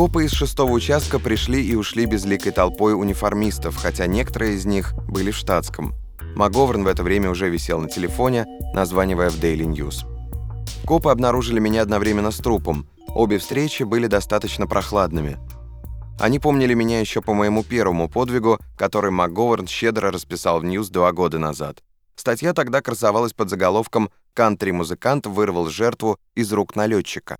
Копы из шестого участка пришли и ушли безликой толпой униформистов, хотя некоторые из них были в штатском. МакГоверн в это время уже висел на телефоне, названивая в Daily News. Копы обнаружили меня одновременно с трупом. Обе встречи были достаточно прохладными. Они помнили меня еще по моему первому подвигу, который МакГоверн щедро расписал в News два года назад. Статья тогда красовалась под заголовком «Кантри-музыкант вырвал жертву из рук налетчика».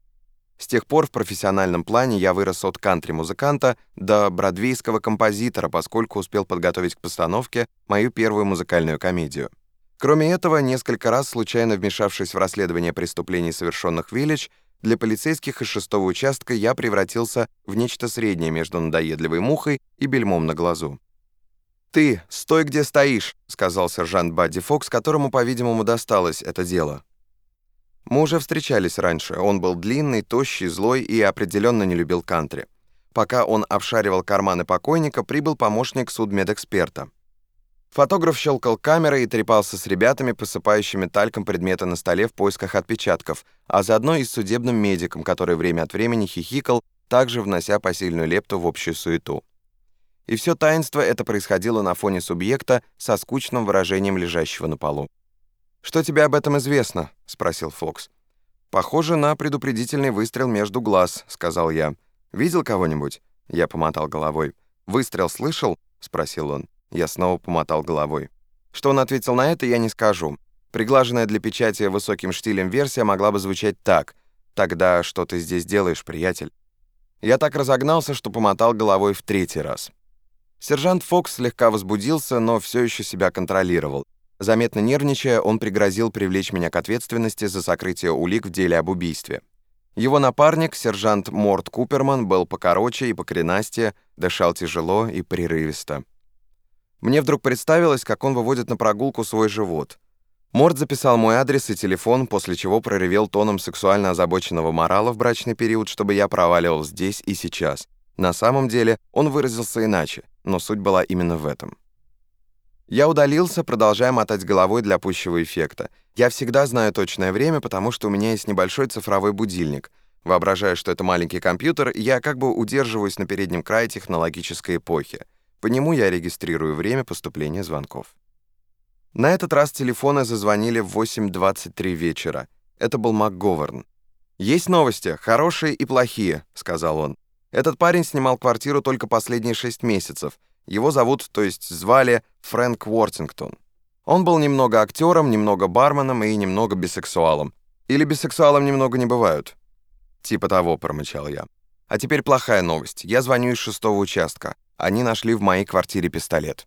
С тех пор в профессиональном плане я вырос от кантри-музыканта до бродвейского композитора, поскольку успел подготовить к постановке мою первую музыкальную комедию. Кроме этого, несколько раз, случайно вмешавшись в расследование преступлений, совершенных в Виллидж, для полицейских из шестого участка я превратился в нечто среднее между надоедливой мухой и бельмом на глазу. «Ты, стой, где стоишь», — сказал сержант Бадди Фокс, которому, по-видимому, досталось это дело. Мы уже встречались раньше. Он был длинный, тощий, злой и определенно не любил кантри. Пока он обшаривал карманы покойника, прибыл помощник судмедэксперта. Фотограф щелкал камерой и трепался с ребятами, посыпающими тальком предметы на столе в поисках отпечатков, а заодно и с судебным медиком, который время от времени хихикал, также внося посильную лепту в общую суету. И все таинство это происходило на фоне субъекта со скучным выражением лежащего на полу. «Что тебе об этом известно?» — спросил Фокс. «Похоже на предупредительный выстрел между глаз», — сказал я. «Видел кого-нибудь?» Я помотал головой. «Выстрел слышал?» — спросил он. Я снова помотал головой. Что он ответил на это, я не скажу. Приглаженная для печати высоким штилем версия могла бы звучать так. «Тогда что ты здесь делаешь, приятель?» Я так разогнался, что помотал головой в третий раз. Сержант Фокс слегка возбудился, но все еще себя контролировал. Заметно нервничая, он пригрозил привлечь меня к ответственности за сокрытие улик в деле об убийстве. Его напарник, сержант Морт Куперман, был покороче и покоренастее, дышал тяжело и прерывисто. Мне вдруг представилось, как он выводит на прогулку свой живот. Морт записал мой адрес и телефон, после чего проревел тоном сексуально озабоченного морала в брачный период, чтобы я проваливал здесь и сейчас. На самом деле он выразился иначе, но суть была именно в этом. Я удалился, продолжая мотать головой для пущего эффекта. Я всегда знаю точное время, потому что у меня есть небольшой цифровой будильник. Воображая, что это маленький компьютер, я как бы удерживаюсь на переднем крае технологической эпохи. По нему я регистрирую время поступления звонков. На этот раз телефоны зазвонили в 8.23 вечера. Это был МакГоверн. «Есть новости, хорошие и плохие», — сказал он. «Этот парень снимал квартиру только последние шесть месяцев — его зовут, то есть звали, Фрэнк Уортингтон. Он был немного актером, немного барменом и немного бисексуалом. Или бисексуалом немного не бывают. Типа того, промычал я. А теперь плохая новость. Я звоню из шестого участка. Они нашли в моей квартире пистолет.